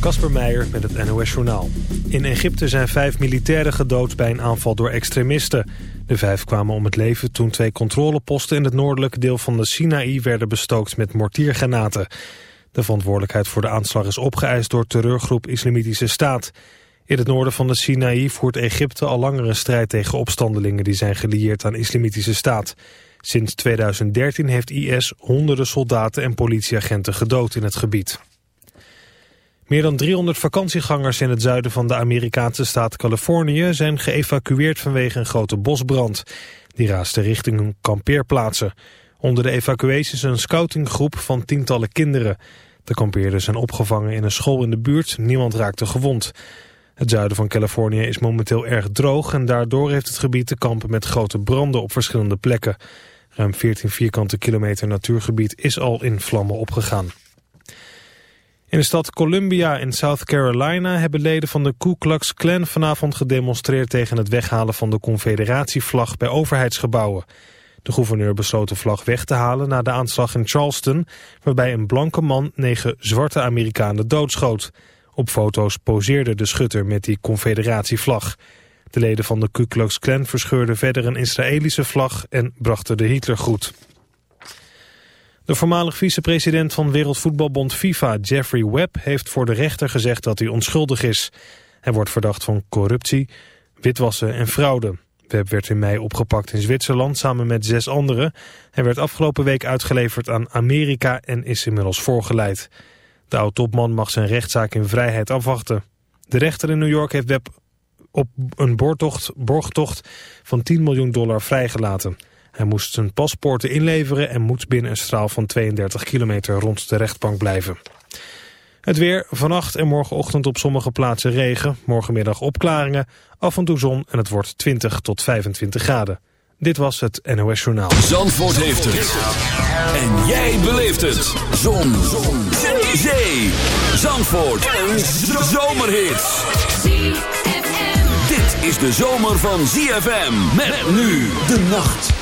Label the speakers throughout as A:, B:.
A: Kasper Meijer met het NOS-journaal. In Egypte zijn vijf militairen gedood bij een aanval door extremisten. De vijf kwamen om het leven toen twee controleposten in het noordelijke deel van de Sinaï werden bestookt met mortiergranaten. De verantwoordelijkheid voor de aanslag is opgeëist door terreurgroep Islamitische Staat. In het noorden van de Sinaï voert Egypte al langer een strijd tegen opstandelingen die zijn gelieerd aan Islamitische Staat. Sinds 2013 heeft IS honderden soldaten en politieagenten gedood in het gebied. Meer dan 300 vakantiegangers in het zuiden van de Amerikaanse staat Californië zijn geëvacueerd vanwege een grote bosbrand. Die raaste richting hun kampeerplaatsen. Onder de evacuees is een scoutinggroep van tientallen kinderen. De kampeerders zijn opgevangen in een school in de buurt. Niemand raakte gewond. Het zuiden van Californië is momenteel erg droog en daardoor heeft het gebied te kampen met grote branden op verschillende plekken. Ruim 14 vierkante kilometer natuurgebied is al in vlammen opgegaan. In de stad Columbia in South Carolina hebben leden van de Ku Klux Klan vanavond gedemonstreerd tegen het weghalen van de confederatievlag bij overheidsgebouwen. De gouverneur besloot de vlag weg te halen na de aanslag in Charleston, waarbij een blanke man negen zwarte Amerikanen doodschoot. Op foto's poseerde de schutter met die confederatievlag. De leden van de Ku Klux Klan verscheurden verder een Israëlische vlag en brachten de Hitlergroet. De voormalig vicepresident van Wereldvoetbalbond FIFA, Jeffrey Webb, heeft voor de rechter gezegd dat hij onschuldig is. Hij wordt verdacht van corruptie, witwassen en fraude. Webb werd in mei opgepakt in Zwitserland samen met zes anderen. Hij werd afgelopen week uitgeleverd aan Amerika en is inmiddels voorgeleid. De oud-topman mag zijn rechtszaak in vrijheid afwachten. De rechter in New York heeft Webb op een borgtocht, van 10 miljoen dollar vrijgelaten. Hij moest zijn paspoorten inleveren en moet binnen een straal van 32 kilometer rond de rechtbank blijven. Het weer, vannacht en morgenochtend op sommige plaatsen regen, morgenmiddag opklaringen, af en toe zon en het wordt 20 tot 25 graden. Dit was het NOS Journaal.
B: Zandvoort heeft het. En jij beleeft het. Zon. zon. Zee. Zandvoort. Een zomerhit. Dit is de zomer van ZFM. Met nu de nacht.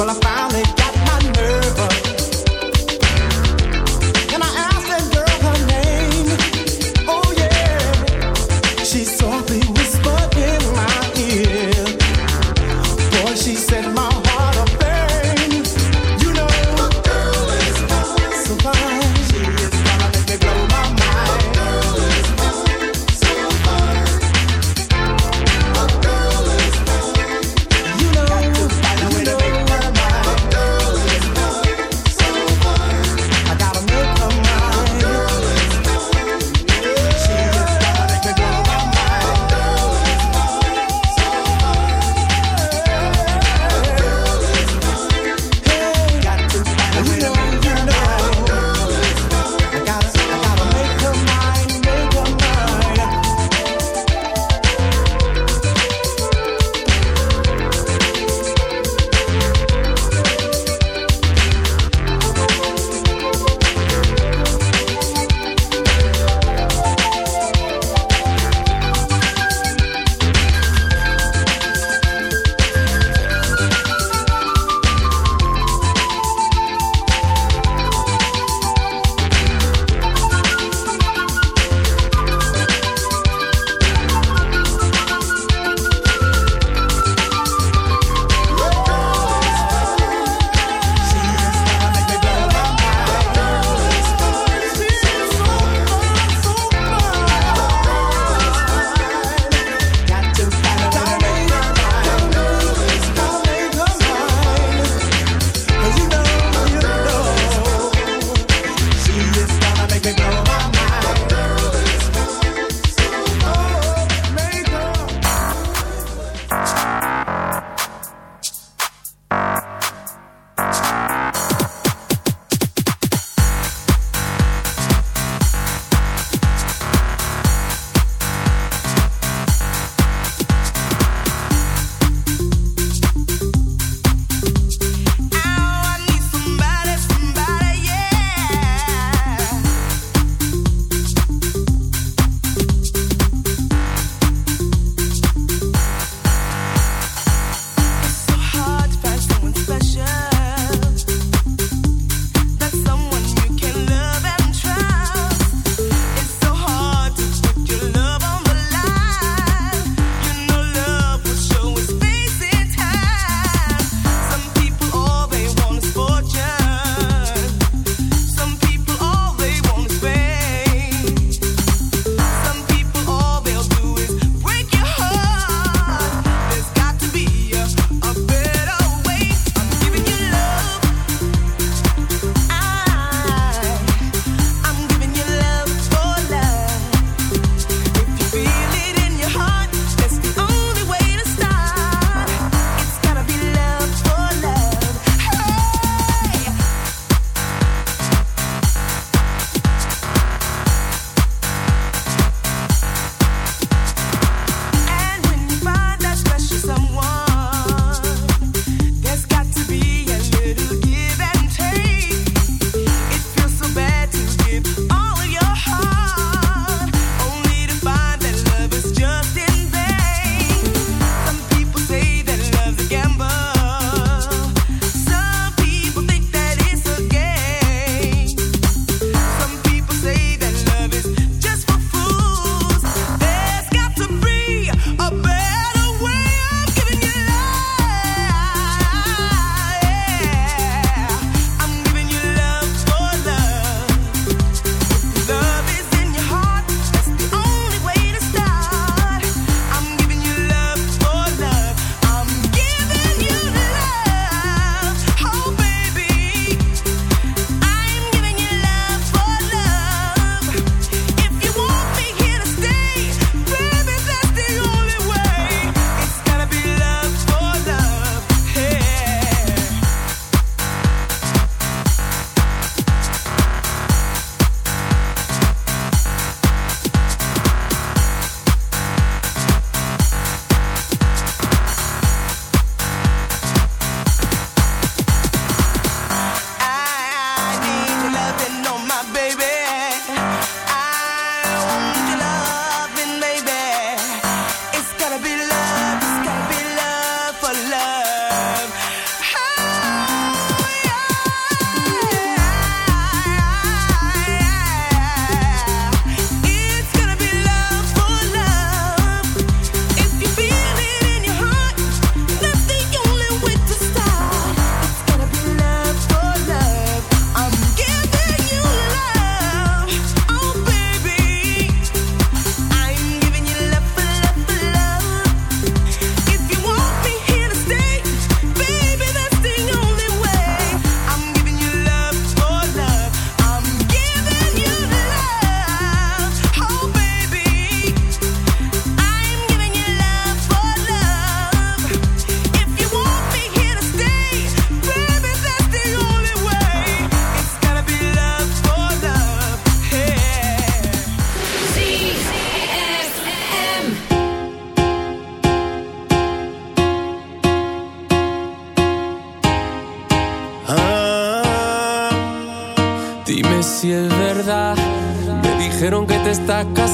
C: Well,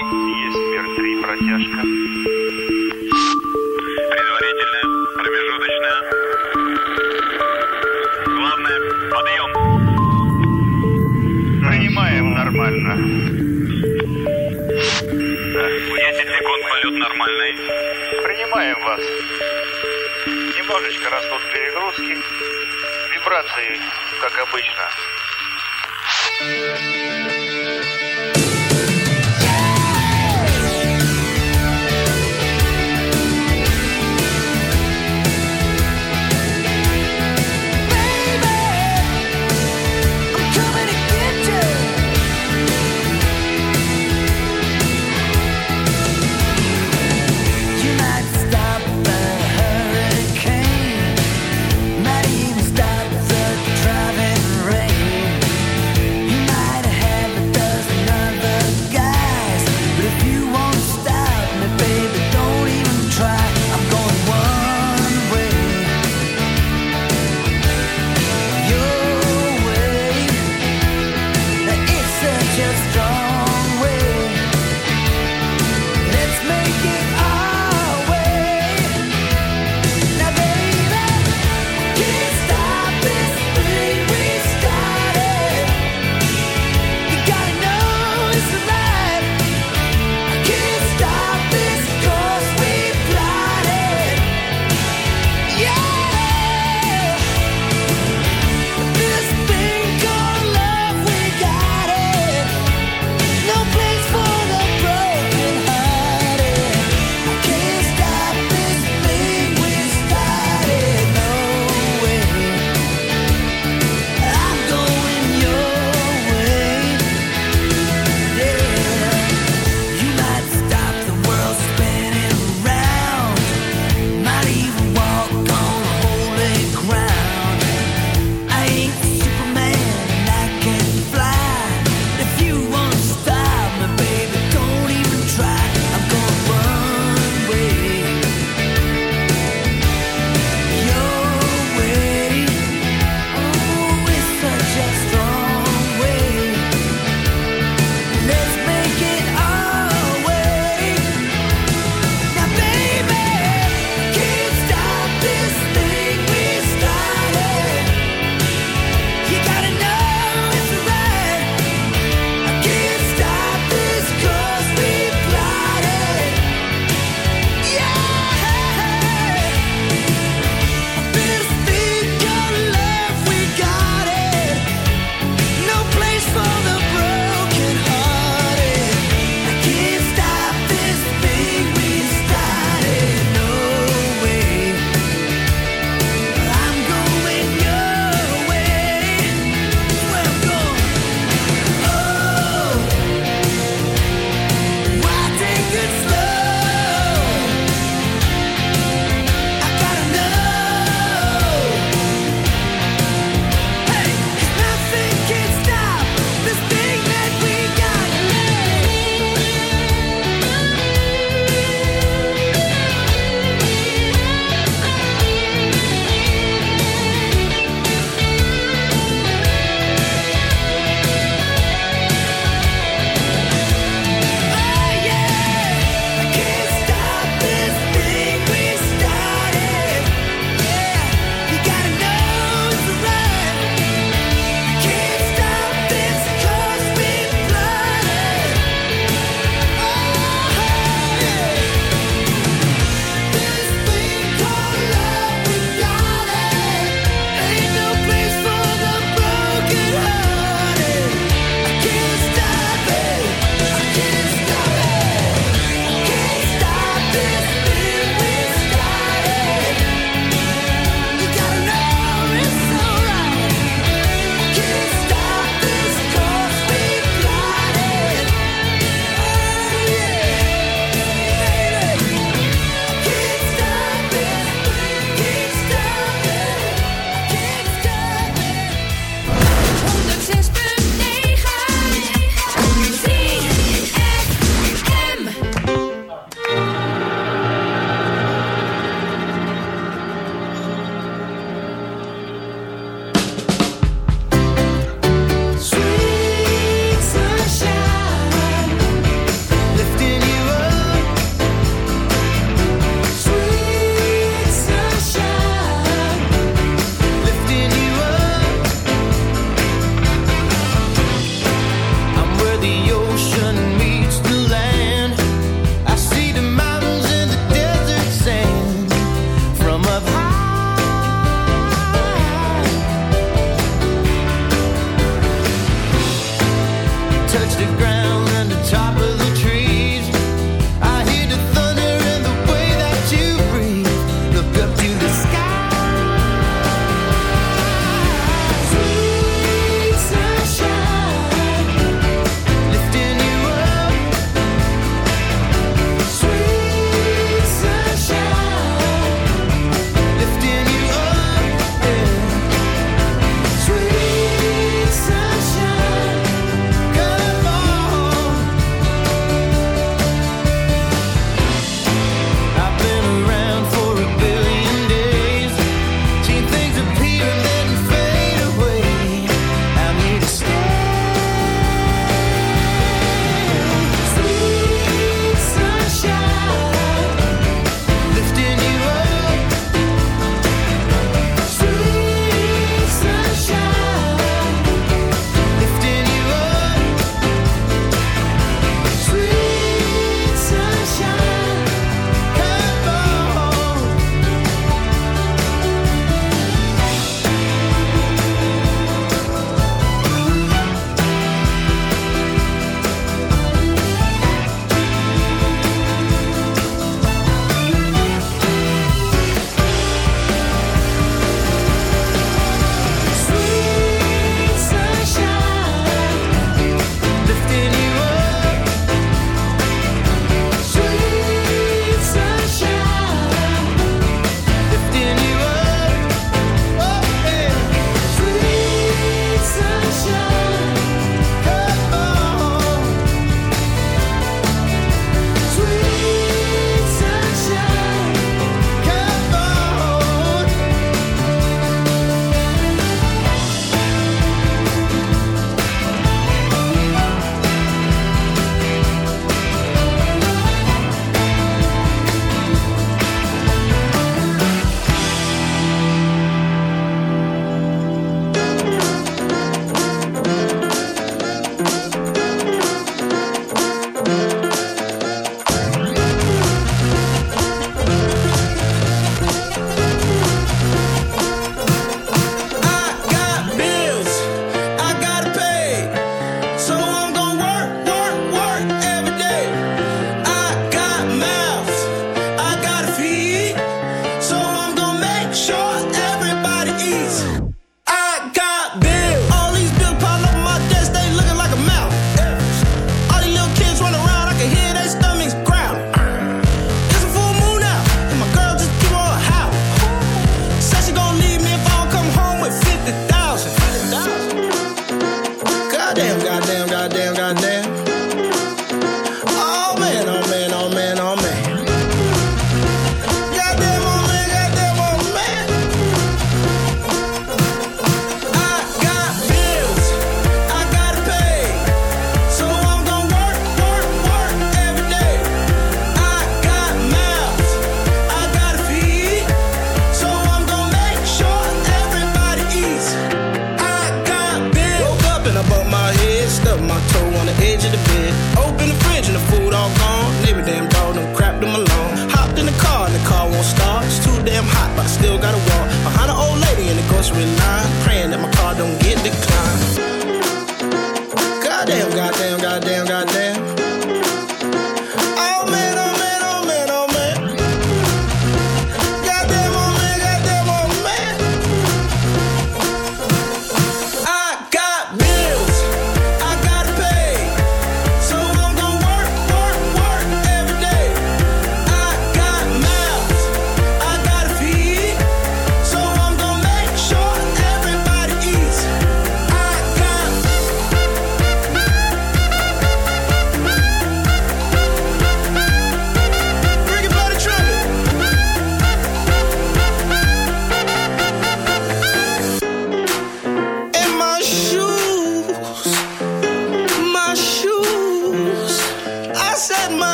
D: Протяжка. Предварительная, промежуточная. Главное, подъем. Принимаем нормально. Да. 10 секунд полет нормальный. Принимаем вас. Немножечко растут перегрузки. Вибрации, как обычно.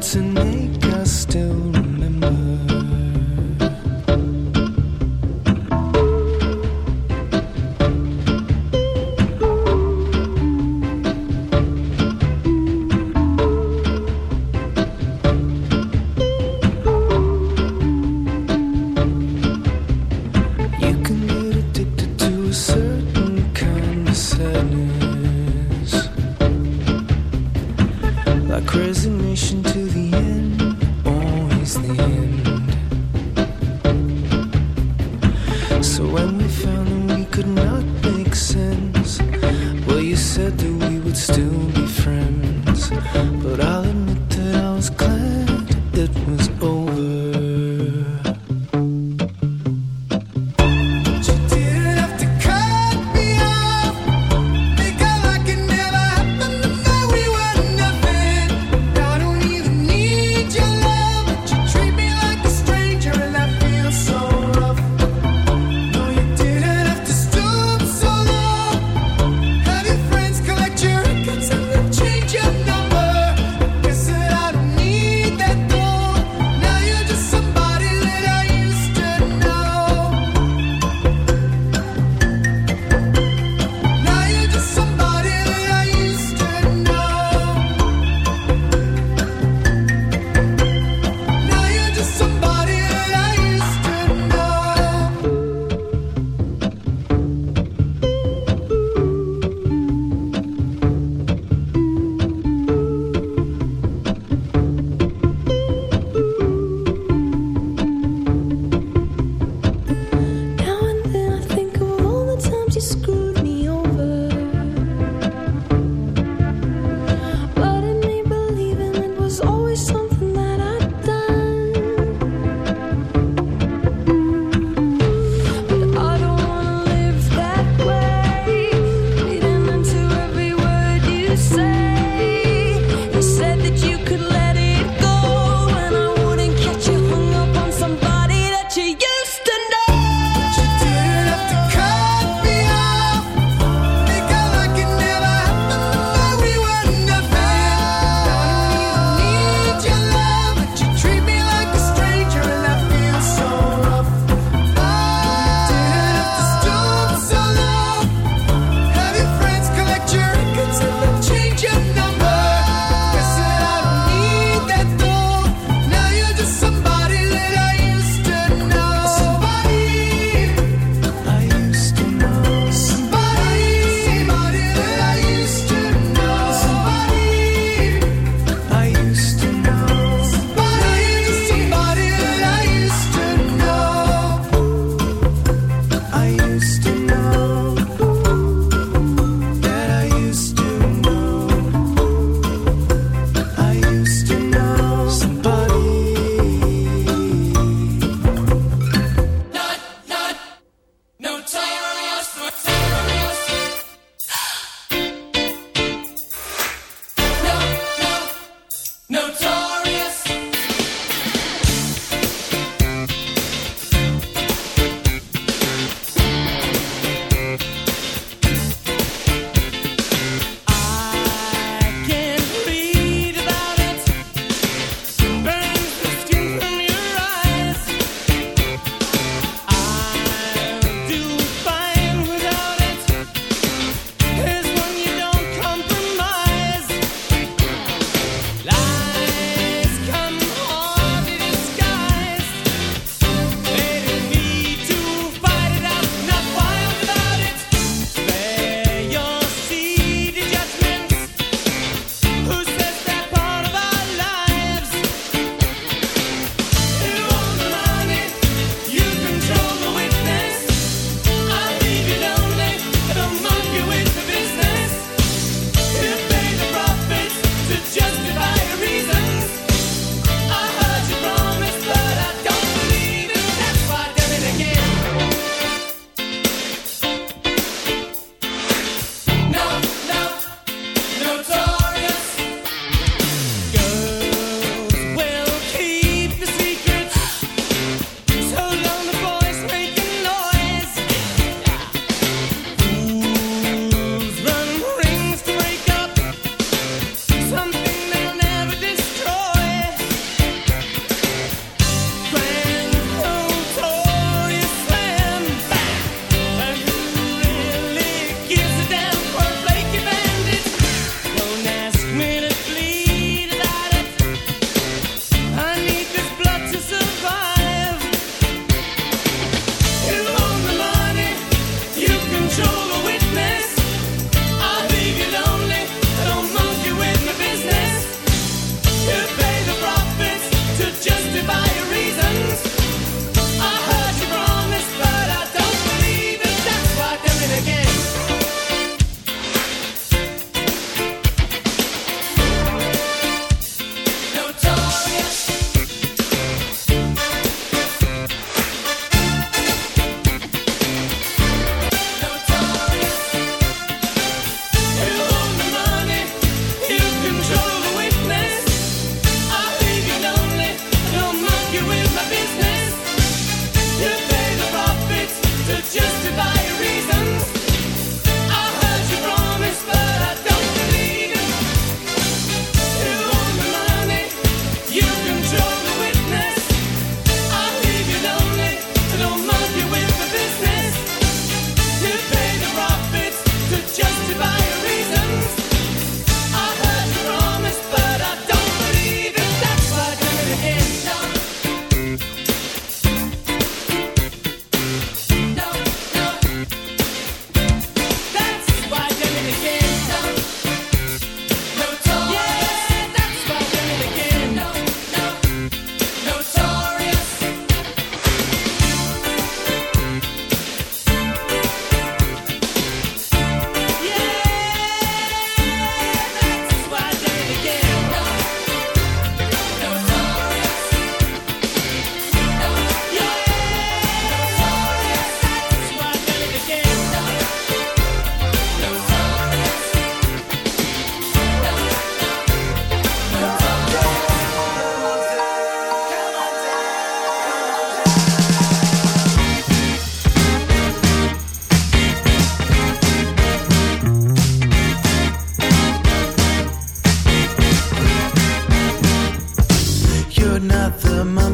E: love and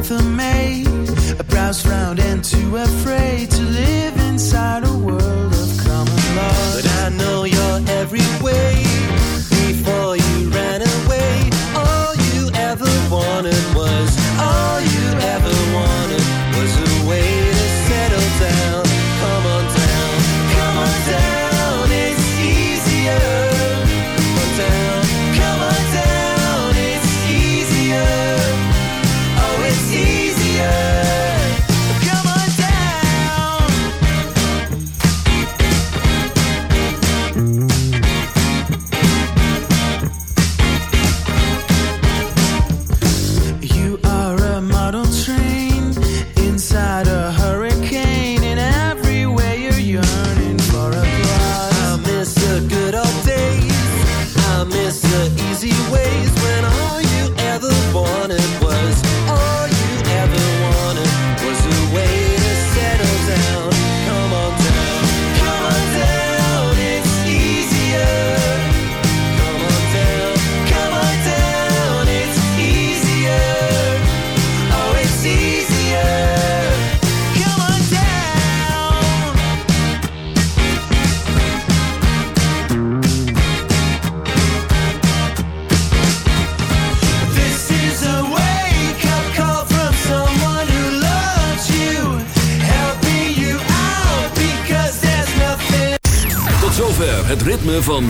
E: for me